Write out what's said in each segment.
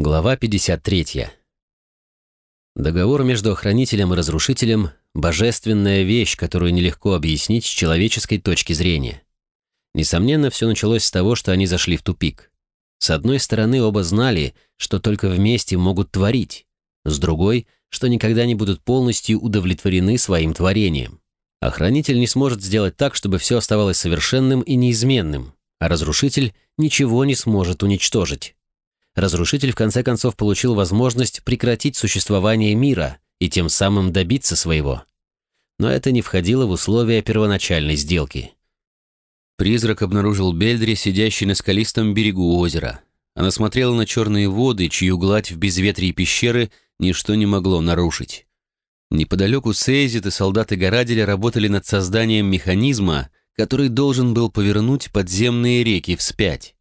Глава 53. Договор между охранителем и разрушителем – божественная вещь, которую нелегко объяснить с человеческой точки зрения. Несомненно, все началось с того, что они зашли в тупик. С одной стороны, оба знали, что только вместе могут творить, с другой, что никогда не будут полностью удовлетворены своим творением. Охранитель не сможет сделать так, чтобы все оставалось совершенным и неизменным, а разрушитель ничего не сможет уничтожить. Разрушитель в конце концов получил возможность прекратить существование мира и тем самым добиться своего. Но это не входило в условия первоначальной сделки. Призрак обнаружил Бельдри, сидящий на скалистом берегу озера. Она смотрела на черные воды, чью гладь в безветрии пещеры ничто не могло нарушить. Неподалеку Сейзит и солдаты Гораделя работали над созданием механизма, который должен был повернуть подземные реки вспять.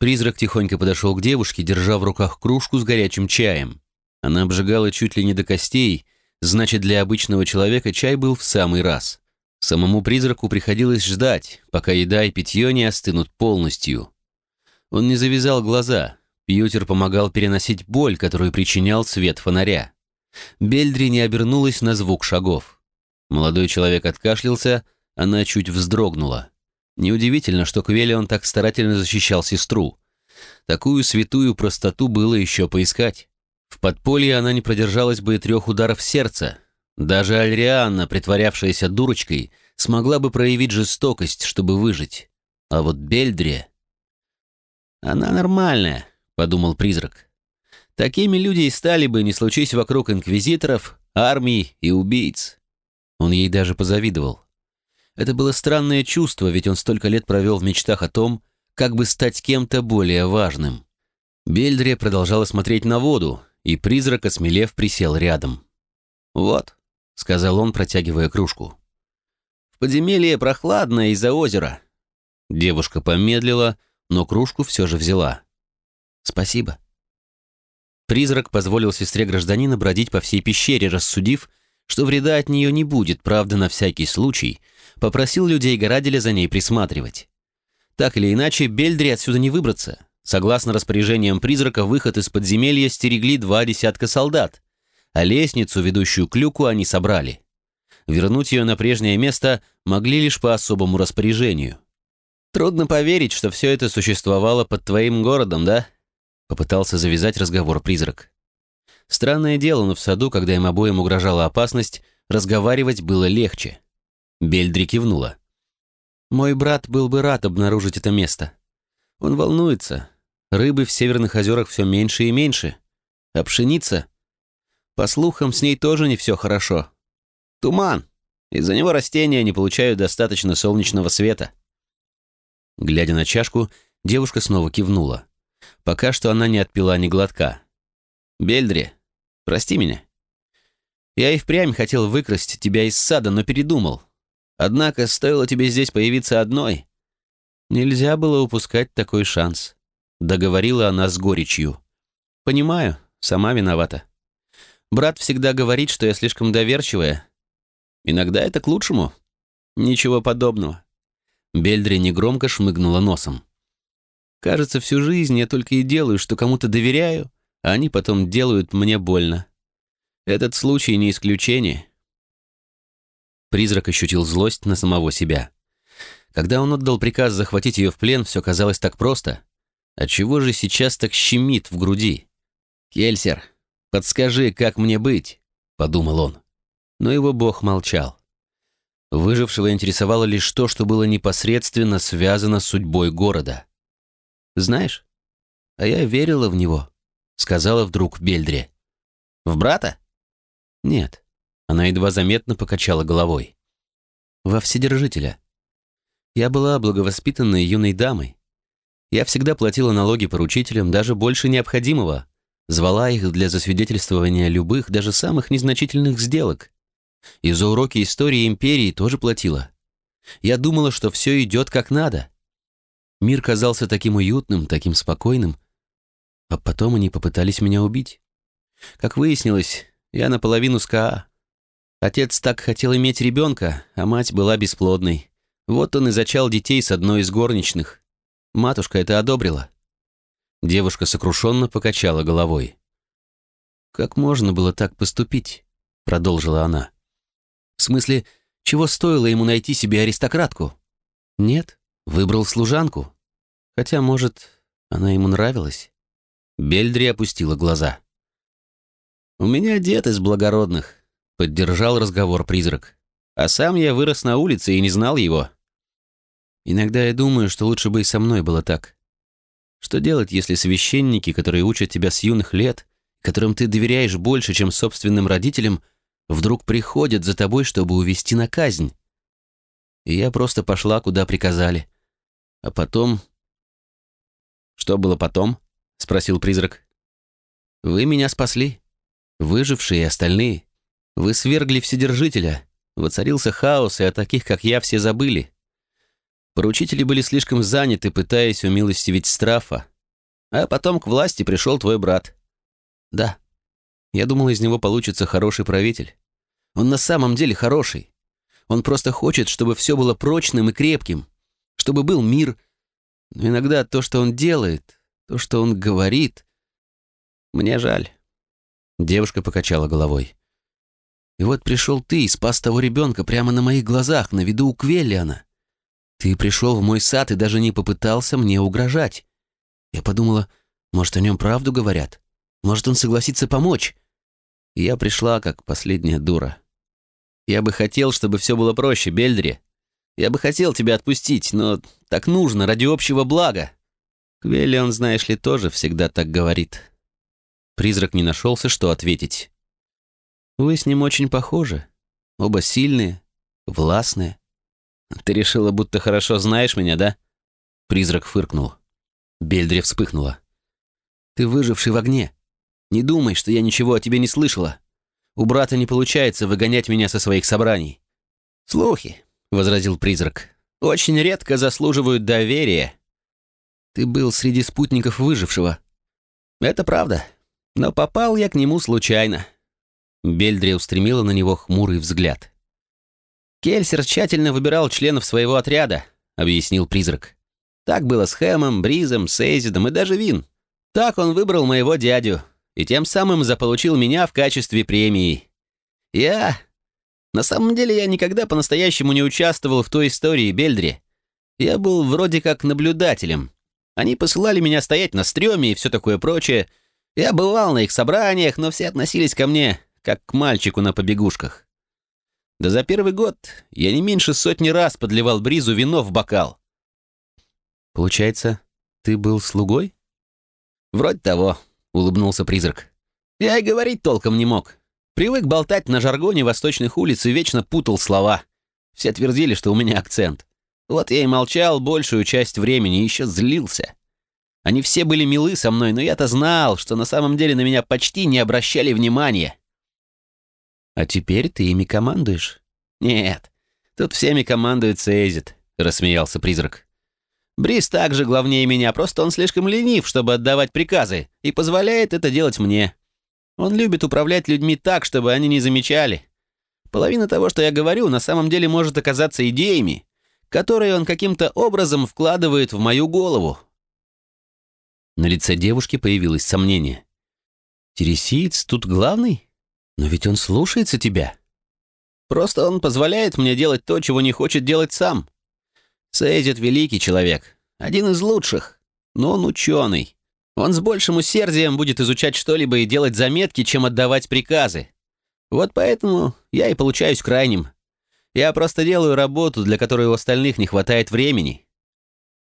Призрак тихонько подошел к девушке, держа в руках кружку с горячим чаем. Она обжигала чуть ли не до костей, значит, для обычного человека чай был в самый раз. Самому призраку приходилось ждать, пока еда и питье не остынут полностью. Он не завязал глаза. Пьютер помогал переносить боль, которую причинял свет фонаря. Бельдри не обернулась на звук шагов. Молодой человек откашлялся, она чуть вздрогнула. Неудивительно, что Квелион так старательно защищал сестру. Такую святую простоту было еще поискать. В подполье она не продержалась бы и трех ударов сердца. Даже Альрианна, притворявшаяся дурочкой, смогла бы проявить жестокость, чтобы выжить. А вот Бельдре... «Она нормальная», — подумал призрак. «Такими люди и стали бы, не случись вокруг инквизиторов, армий и убийц». Он ей даже позавидовал. Это было странное чувство, ведь он столько лет провел в мечтах о том, как бы стать кем-то более важным. Бельдре продолжала смотреть на воду, и призрак, осмелев, присел рядом. «Вот», — сказал он, протягивая кружку. «В подземелье прохладно из-за озера». Девушка помедлила, но кружку все же взяла. «Спасибо». Призрак позволил сестре гражданина бродить по всей пещере, рассудив, что вреда от нее не будет, правда, на всякий случай, попросил людей Гораделя за ней присматривать. Так или иначе, Бельдри отсюда не выбраться. Согласно распоряжениям призрака, выход из подземелья стерегли два десятка солдат, а лестницу, ведущую к люку, они собрали. Вернуть ее на прежнее место могли лишь по особому распоряжению. «Трудно поверить, что все это существовало под твоим городом, да?» Попытался завязать разговор призрак. Странное дело, но в саду, когда им обоим угрожала опасность, разговаривать было легче. Бельдри кивнула. «Мой брат был бы рад обнаружить это место. Он волнуется. Рыбы в северных озерах все меньше и меньше. А пшеница? По слухам, с ней тоже не все хорошо. Туман. Из-за него растения не получают достаточно солнечного света». Глядя на чашку, девушка снова кивнула. Пока что она не отпила ни глотка. «Бельдри, Прости меня. Я и впрямь хотел выкрасть тебя из сада, но передумал. Однако стоило тебе здесь появиться одной. Нельзя было упускать такой шанс. Договорила она с горечью. Понимаю, сама виновата. Брат всегда говорит, что я слишком доверчивая. Иногда это к лучшему. Ничего подобного. Бельдри негромко шмыгнула носом. Кажется, всю жизнь я только и делаю, что кому-то доверяю, а они потом делают мне больно. Этот случай не исключение. Призрак ощутил злость на самого себя. Когда он отдал приказ захватить ее в плен, все казалось так просто. Отчего же сейчас так щемит в груди? «Кельсер, подскажи, как мне быть?» — подумал он. Но его бог молчал. Выжившего интересовало лишь то, что было непосредственно связано с судьбой города. «Знаешь, а я верила в него», сказала вдруг Бельдре. «В брата?» «Нет». Она едва заметно покачала головой. «Во Вседержителя. Я была благовоспитанной юной дамой. Я всегда платила налоги поручителям, даже больше необходимого. Звала их для засвидетельствования любых, даже самых незначительных сделок. И за уроки истории империи тоже платила. Я думала, что все идет как надо. Мир казался таким уютным, таким спокойным, а потом они попытались меня убить. Как выяснилось, я наполовину СКА. Отец так хотел иметь ребенка, а мать была бесплодной. Вот он и зачал детей с одной из горничных. Матушка это одобрила. Девушка сокрушенно покачала головой. «Как можно было так поступить?» — продолжила она. «В смысле, чего стоило ему найти себе аристократку? Нет, выбрал служанку. Хотя, может, она ему нравилась?» Бельдри опустила глаза. «У меня дед из благородных», — поддержал разговор призрак. «А сам я вырос на улице и не знал его». «Иногда я думаю, что лучше бы и со мной было так. Что делать, если священники, которые учат тебя с юных лет, которым ты доверяешь больше, чем собственным родителям, вдруг приходят за тобой, чтобы увести на казнь? И я просто пошла, куда приказали. А потом... Что было потом? Спросил призрак. Вы меня спасли. Выжившие и остальные. Вы свергли Вседержителя. Воцарился хаос, и о таких, как я, все забыли. Поручители были слишком заняты, пытаясь умилостивить Страфа. А потом к власти пришел твой брат. Да. Я думал, из него получится хороший правитель. Он на самом деле хороший. Он просто хочет, чтобы все было прочным и крепким, чтобы был мир. Но иногда то, что он делает, то, что он говорит... Мне жаль. Девушка покачала головой. И вот пришел ты и спас того ребенка прямо на моих глазах, на виду у Квеллиана. Ты пришел в мой сад и даже не попытался мне угрожать. Я подумала, может, о нем правду говорят? Может, он согласится помочь? И я пришла, как последняя дура. Я бы хотел, чтобы все было проще, Бельдри. Я бы хотел тебя отпустить, но так нужно, ради общего блага. Квелли, он, знаешь ли, тоже всегда так говорит. Призрак не нашелся, что ответить. Вы с ним очень похожи. Оба сильные, властные. Ты решила, будто хорошо знаешь меня, да? Призрак фыркнул. Бельдри вспыхнула. Ты выживший в огне. Не думай, что я ничего о тебе не слышала. У брата не получается выгонять меня со своих собраний. Слухи, возразил призрак, очень редко заслуживают доверия. Ты был среди спутников выжившего. Это правда, но попал я к нему случайно. Бельдри устремила на него хмурый взгляд. Кельсер тщательно выбирал членов своего отряда, объяснил призрак. Так было с Хэмом, Бризом, Сейзидом и даже Вин. Так он выбрал моего дядю, и тем самым заполучил меня в качестве премии. Я... На самом деле я никогда по-настоящему не участвовал в той истории Бельдри. Я был вроде как наблюдателем. Они посылали меня стоять на стреме и все такое прочее. Я бывал на их собраниях, но все относились ко мне как к мальчику на побегушках. Да за первый год я не меньше сотни раз подливал Бризу вино в бокал. Получается, ты был слугой? Вроде того. — улыбнулся призрак. «Я и говорить толком не мог. Привык болтать на жаргоне восточных улиц и вечно путал слова. Все твердили, что у меня акцент. Вот я и молчал большую часть времени и еще злился. Они все были милы со мной, но я-то знал, что на самом деле на меня почти не обращали внимания. «А теперь ты ими командуешь?» «Нет, тут всеми командует Сейзит», — рассмеялся призрак. Брис также главнее меня, просто он слишком ленив, чтобы отдавать приказы, и позволяет это делать мне. Он любит управлять людьми так, чтобы они не замечали. Половина того, что я говорю, на самом деле может оказаться идеями, которые он каким-то образом вкладывает в мою голову. На лице девушки появилось сомнение. «Тересиец тут главный? Но ведь он слушается тебя». «Просто он позволяет мне делать то, чего не хочет делать сам. Сейзит великий человек, один из лучших, но он ученый. Он с большим усердием будет изучать что-либо и делать заметки, чем отдавать приказы. Вот поэтому я и получаюсь крайним. Я просто делаю работу, для которой у остальных не хватает времени».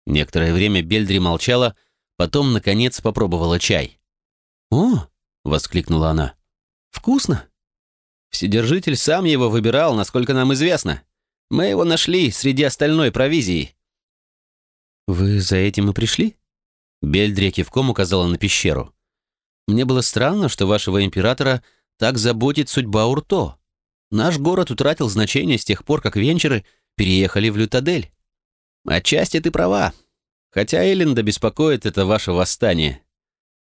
Некоторое время Бельдри молчала, потом, наконец, попробовала чай. «О!» — воскликнула она. «Вкусно!» Вседержитель сам его выбирал, насколько нам известно. Мы его нашли среди остальной провизии». «Вы за этим и пришли?» Бельдрия кивком указала на пещеру. «Мне было странно, что вашего императора так заботит судьба Урто. Наш город утратил значение с тех пор, как венчеры переехали в Лютадель. Отчасти ты права. Хотя Элленда беспокоит это ваше восстание.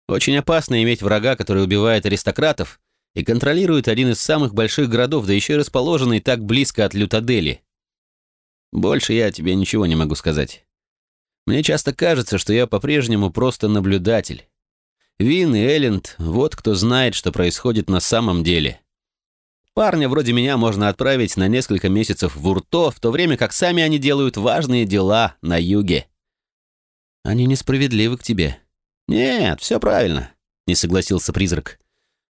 Очень опасно иметь врага, который убивает аристократов и контролирует один из самых больших городов, да еще и расположенный так близко от Лютадели. Больше я тебе ничего не могу сказать. Мне часто кажется, что я по-прежнему просто наблюдатель. Вин и Элленд — вот кто знает, что происходит на самом деле. Парня вроде меня можно отправить на несколько месяцев в Урто, в то время как сами они делают важные дела на юге. Они несправедливы к тебе. Нет, все правильно, не согласился призрак.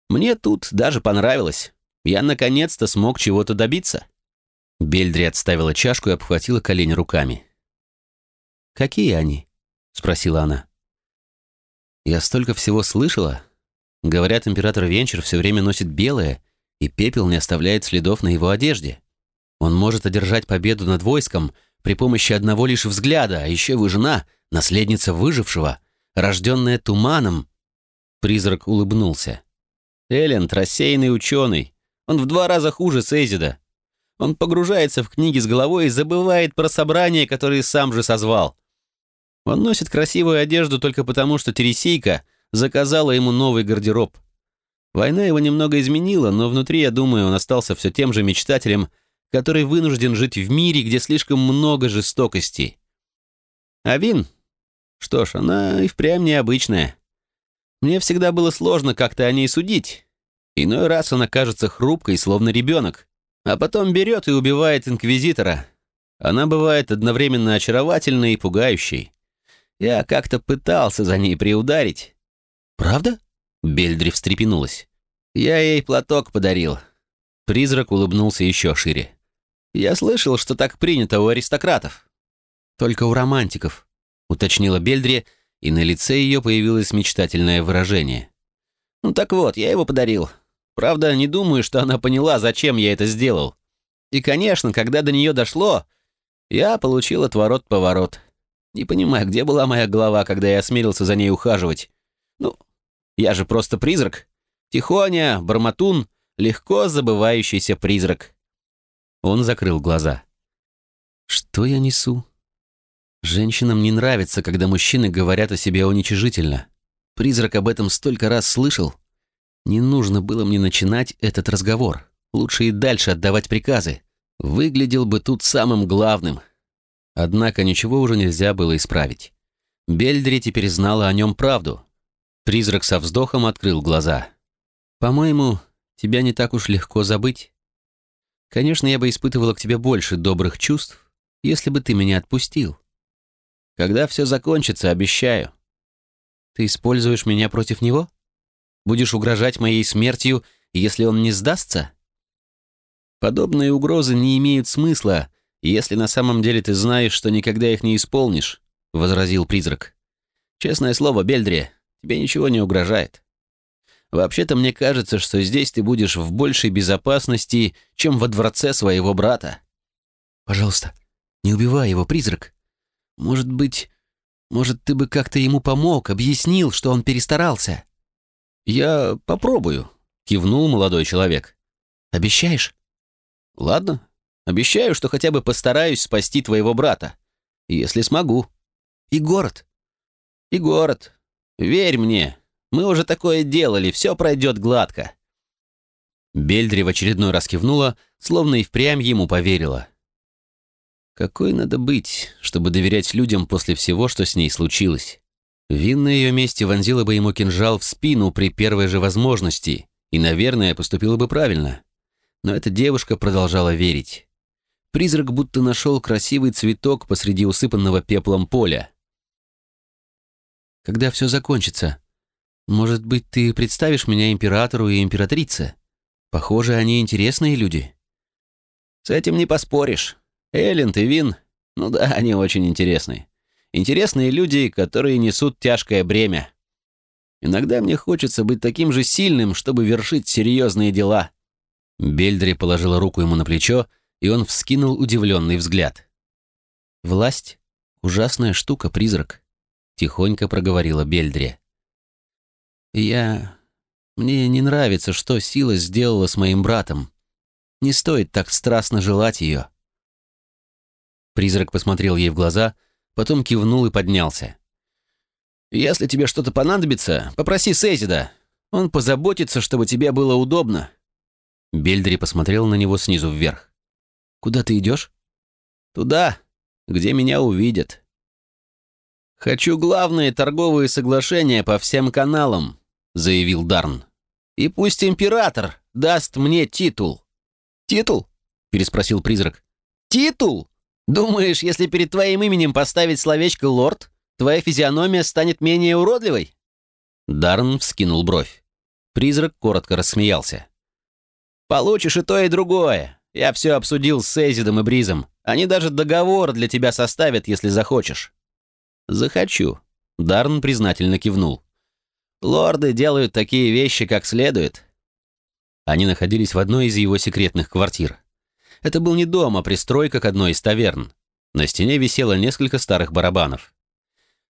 Мне тут даже понравилось. Я наконец-то смог чего-то добиться. Бельдри отставила чашку и обхватила колени руками. «Какие они?» — спросила она. «Я столько всего слышала. Говорят, император Венчер все время носит белое, и пепел не оставляет следов на его одежде. Он может одержать победу над войском при помощи одного лишь взгляда, а еще его жена — наследница выжившего, рожденная туманом». Призрак улыбнулся. «Элленд — рассеянный ученый. Он в два раза хуже Сейзида. Он погружается в книги с головой и забывает про собрания, которые сам же созвал. Он носит красивую одежду только потому, что Тересейка заказала ему новый гардероб. Война его немного изменила, но внутри, я думаю, он остался все тем же мечтателем, который вынужден жить в мире, где слишком много жестокости. А Вин? Что ж, она и впрямь необычная. Мне всегда было сложно как-то о ней судить. Иной раз она кажется хрупкой, словно ребенок а потом берет и убивает инквизитора. Она бывает одновременно очаровательной и пугающей. Я как-то пытался за ней приударить. «Правда?» — Бельдри встрепенулась. «Я ей платок подарил». Призрак улыбнулся еще шире. «Я слышал, что так принято у аристократов». «Только у романтиков», — уточнила Бельдри, и на лице ее появилось мечтательное выражение. «Ну так вот, я его подарил. Правда, не думаю, что она поняла, зачем я это сделал. И, конечно, когда до нее дошло, я получил отворот-поворот. Не понимаю, где была моя голова, когда я осмелился за ней ухаживать. Ну, я же просто призрак. Тихоня, Барматун, легко забывающийся призрак. Он закрыл глаза. Что я несу? Женщинам не нравится, когда мужчины говорят о себе уничижительно. Призрак об этом столько раз слышал. Не нужно было мне начинать этот разговор. Лучше и дальше отдавать приказы. Выглядел бы тут самым главным. Однако ничего уже нельзя было исправить. Бельдри теперь знала о нем правду. Призрак со вздохом открыл глаза. «По-моему, тебя не так уж легко забыть. Конечно, я бы испытывала к тебе больше добрых чувств, если бы ты меня отпустил. Когда все закончится, обещаю. Ты используешь меня против него?» Будешь угрожать моей смертью, если он не сдастся? Подобные угрозы не имеют смысла, если на самом деле ты знаешь, что никогда их не исполнишь, — возразил призрак. Честное слово, Бельдри, тебе ничего не угрожает. Вообще-то мне кажется, что здесь ты будешь в большей безопасности, чем во дворце своего брата. Пожалуйста, не убивай его, призрак. Может быть, может, ты бы как-то ему помог, объяснил, что он перестарался. «Я попробую», — кивнул молодой человек. «Обещаешь?» «Ладно. Обещаю, что хотя бы постараюсь спасти твоего брата. Если смогу. И город. И город. Верь мне. Мы уже такое делали, все пройдет гладко». Бельдри в очередной раз кивнула, словно и впрямь ему поверила. Какой надо быть, чтобы доверять людям после всего, что с ней случилось? Вин на ее месте вонзила бы ему кинжал в спину при первой же возможности и, наверное, поступила бы правильно. Но эта девушка продолжала верить. Призрак будто нашел красивый цветок посреди усыпанного пеплом поля. «Когда все закончится, может быть, ты представишь меня императору и императрице? Похоже, они интересные люди». «С этим не поспоришь. Элленд и Вин, ну да, они очень интересные. Интересные люди, которые несут тяжкое бремя. Иногда мне хочется быть таким же сильным, чтобы вершить серьезные дела». Бельдри положила руку ему на плечо, и он вскинул удивленный взгляд. «Власть — ужасная штука, призрак», — тихонько проговорила Бельдри. «Я... Мне не нравится, что сила сделала с моим братом. Не стоит так страстно желать ее». Призрак посмотрел ей в глаза, потом кивнул и поднялся. «Если тебе что-то понадобится, попроси Сейзида. Он позаботится, чтобы тебе было удобно». Бельдри посмотрел на него снизу вверх. «Куда ты идешь?» «Туда, где меня увидят». «Хочу главные торговые соглашения по всем каналам», — заявил Дарн. «И пусть император даст мне титул». «Титул?» — переспросил призрак. «Титул? Думаешь, если перед твоим именем поставить словечко «лорд», твоя физиономия станет менее уродливой?» Дарн вскинул бровь. Призрак коротко рассмеялся. «Получишь и то, и другое. Я все обсудил с Эйзидом и Бризом. Они даже договор для тебя составят, если захочешь». «Захочу», — Дарн признательно кивнул. «Лорды делают такие вещи, как следует». Они находились в одной из его секретных квартир. Это был не дом, а пристройка к одной из таверн. На стене висело несколько старых барабанов.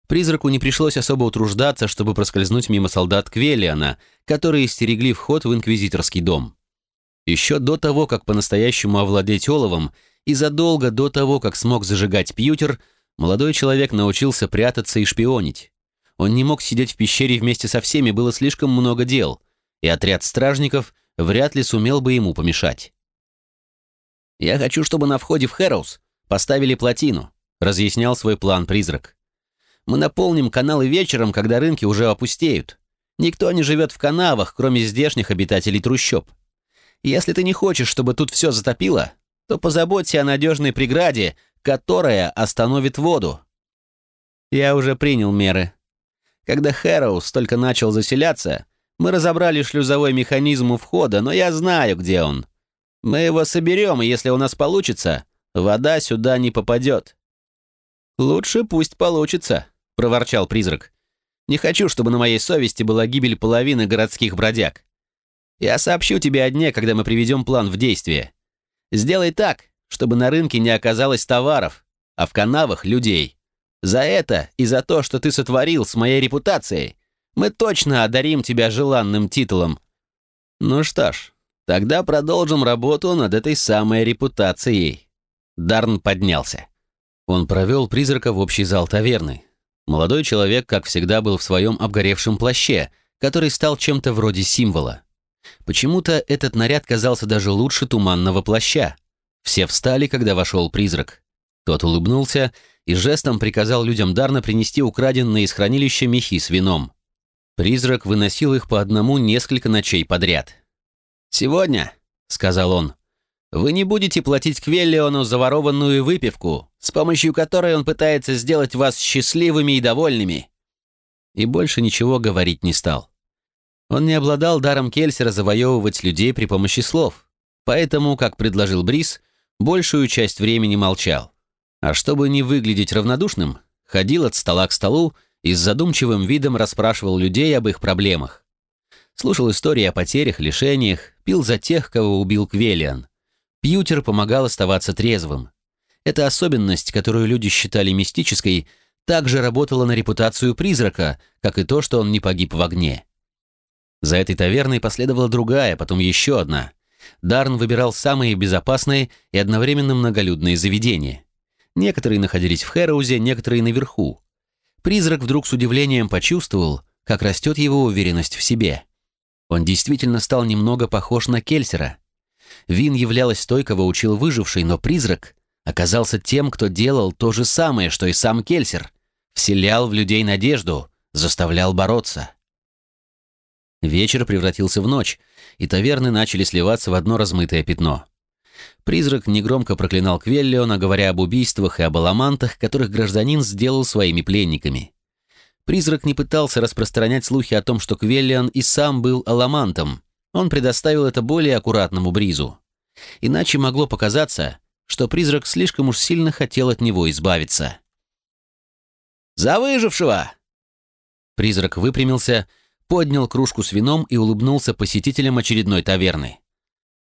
Призраку не пришлось особо утруждаться, чтобы проскользнуть мимо солдат Квелиана, которые стерегли вход в инквизиторский дом. Еще до того, как по-настоящему овладеть оловом, и задолго до того, как смог зажигать пьютер, молодой человек научился прятаться и шпионить. Он не мог сидеть в пещере вместе со всеми, было слишком много дел, и отряд стражников вряд ли сумел бы ему помешать. «Я хочу, чтобы на входе в Хэроус поставили плотину», разъяснял свой план призрак. «Мы наполним каналы вечером, когда рынки уже опустеют. Никто не живет в канавах, кроме здешних обитателей трущоб. Если ты не хочешь, чтобы тут все затопило, то позаботься о надежной преграде, которая остановит воду». Я уже принял меры. Когда Хэроус только начал заселяться, мы разобрали шлюзовой механизм у входа, но я знаю, где он. Мы его соберем, и если у нас получится, вода сюда не попадет». «Лучше пусть получится», — проворчал призрак. «Не хочу, чтобы на моей совести была гибель половины городских бродяг. Я сообщу тебе о дне, когда мы приведем план в действие. Сделай так, чтобы на рынке не оказалось товаров, а в канавах — людей. За это и за то, что ты сотворил с моей репутацией, мы точно одарим тебя желанным титулом. Ну что ж, Тогда продолжим работу над этой самой репутацией. Дарн поднялся. Он провел призрака в общий зал таверны. Молодой человек, как всегда, был в своем обгоревшем плаще, который стал чем-то вроде символа. Почему-то этот наряд казался даже лучше туманного плаща. Все встали, когда вошел призрак. Тот улыбнулся и жестом приказал людям Дарна принести украденные из хранилища мехи с вином. Призрак выносил их по одному несколько ночей подряд. «Сегодня», — сказал он, — «вы не будете платить Квеллиону за ворованную выпивку, с помощью которой он пытается сделать вас счастливыми и довольными». И больше ничего говорить не стал. Он не обладал даром Кельсера завоевывать людей при помощи слов, поэтому, как предложил Брис, большую часть времени молчал. А чтобы не выглядеть равнодушным, ходил от стола к столу и с задумчивым видом расспрашивал людей об их проблемах слушал истории о потерях, лишениях, пил за тех, кого убил Квелиан. Пьютер помогал оставаться трезвым. Эта особенность, которую люди считали мистической, также работала на репутацию призрака, как и то, что он не погиб в огне. За этой таверной последовала другая, потом еще одна. Дарн выбирал самые безопасные и одновременно многолюдные заведения. Некоторые находились в Хэроузе, некоторые наверху. Призрак вдруг с удивлением почувствовал, как растет его уверенность в себе. Он действительно стал немного похож на Кельсера. Вин являлась той, кого учил выживший, но призрак оказался тем, кто делал то же самое, что и сам Кельсер. Вселял в людей надежду, заставлял бороться. Вечер превратился в ночь, и таверны начали сливаться в одно размытое пятно. Призрак негромко проклинал Квеллиона, говоря об убийствах и об аламантах, которых гражданин сделал своими пленниками. Призрак не пытался распространять слухи о том, что Квеллиан и сам был аламантом. Он предоставил это более аккуратному Бризу. Иначе могло показаться, что призрак слишком уж сильно хотел от него избавиться. «За выжившего!» Призрак выпрямился, поднял кружку с вином и улыбнулся посетителям очередной таверны.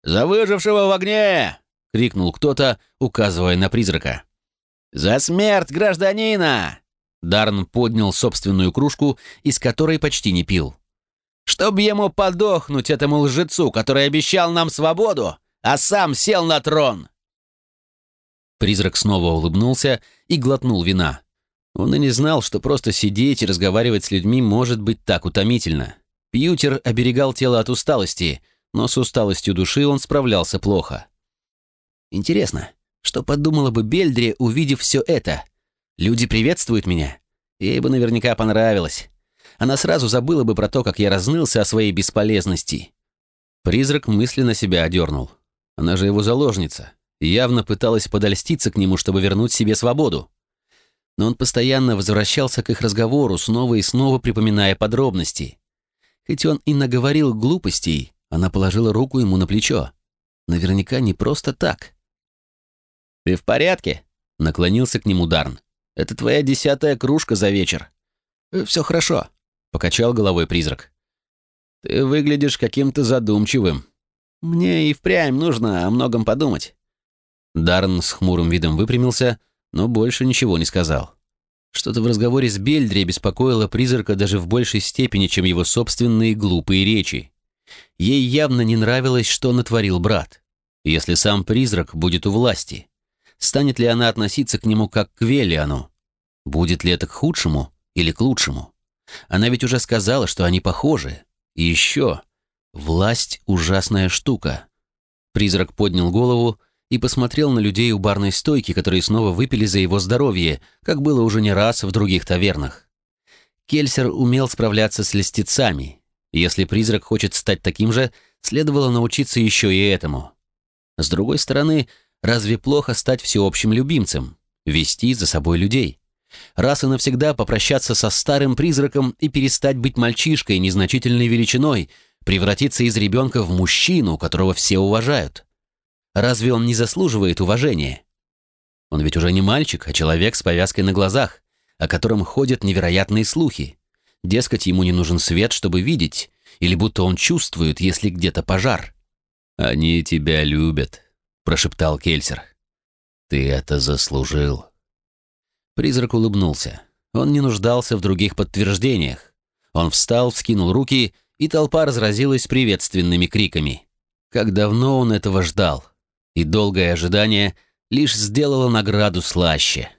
«За выжившего в огне!» — крикнул кто-то, указывая на призрака. «За смерть гражданина!» Дарн поднял собственную кружку, из которой почти не пил. «Чтоб ему подохнуть, этому лжецу, который обещал нам свободу, а сам сел на трон!» Призрак снова улыбнулся и глотнул вина. Он и не знал, что просто сидеть и разговаривать с людьми может быть так утомительно. Пьютер оберегал тело от усталости, но с усталостью души он справлялся плохо. Интересно, что подумала бы Бельдри, увидев все это? Люди приветствуют меня. Ей бы наверняка понравилось. Она сразу забыла бы про то, как я разнылся о своей бесполезности. Призрак мысленно себя одернул. Она же его заложница. Явно пыталась подольститься к нему, чтобы вернуть себе свободу. Но он постоянно возвращался к их разговору, снова и снова припоминая подробности. Хоть он и наговорил глупостей, она положила руку ему на плечо. Наверняка не просто так. «Ты в порядке?» — наклонился к нему Дарн. «Это твоя десятая кружка за вечер». «Э, «Все хорошо», — покачал головой призрак. «Ты выглядишь каким-то задумчивым. Мне и впрямь нужно о многом подумать». Дарн с хмурым видом выпрямился, но больше ничего не сказал. Что-то в разговоре с Бельдри беспокоило призрака даже в большей степени, чем его собственные глупые речи. Ей явно не нравилось, что натворил брат. Если сам призрак будет у власти, станет ли она относиться к нему как к Велиану? Будет ли это к худшему или к лучшему? Она ведь уже сказала, что они похожи. И еще, власть — ужасная штука. Призрак поднял голову и посмотрел на людей у барной стойки, которые снова выпили за его здоровье, как было уже не раз в других тавернах. Кельсер умел справляться с льстецами. Если призрак хочет стать таким же, следовало научиться еще и этому. С другой стороны, разве плохо стать всеобщим любимцем, вести за собой людей? Раз и навсегда попрощаться со старым призраком и перестать быть мальчишкой незначительной величиной, превратиться из ребенка в мужчину, которого все уважают. Разве он не заслуживает уважения? Он ведь уже не мальчик, а человек с повязкой на глазах, о котором ходят невероятные слухи. Дескать, ему не нужен свет, чтобы видеть, или будто он чувствует, если где-то пожар. «Они тебя любят», — прошептал Кельсер. «Ты это заслужил». Призрак улыбнулся. Он не нуждался в других подтверждениях. Он встал, вскинул руки, и толпа разразилась приветственными криками. Как давно он этого ждал. И долгое ожидание лишь сделало награду слаще.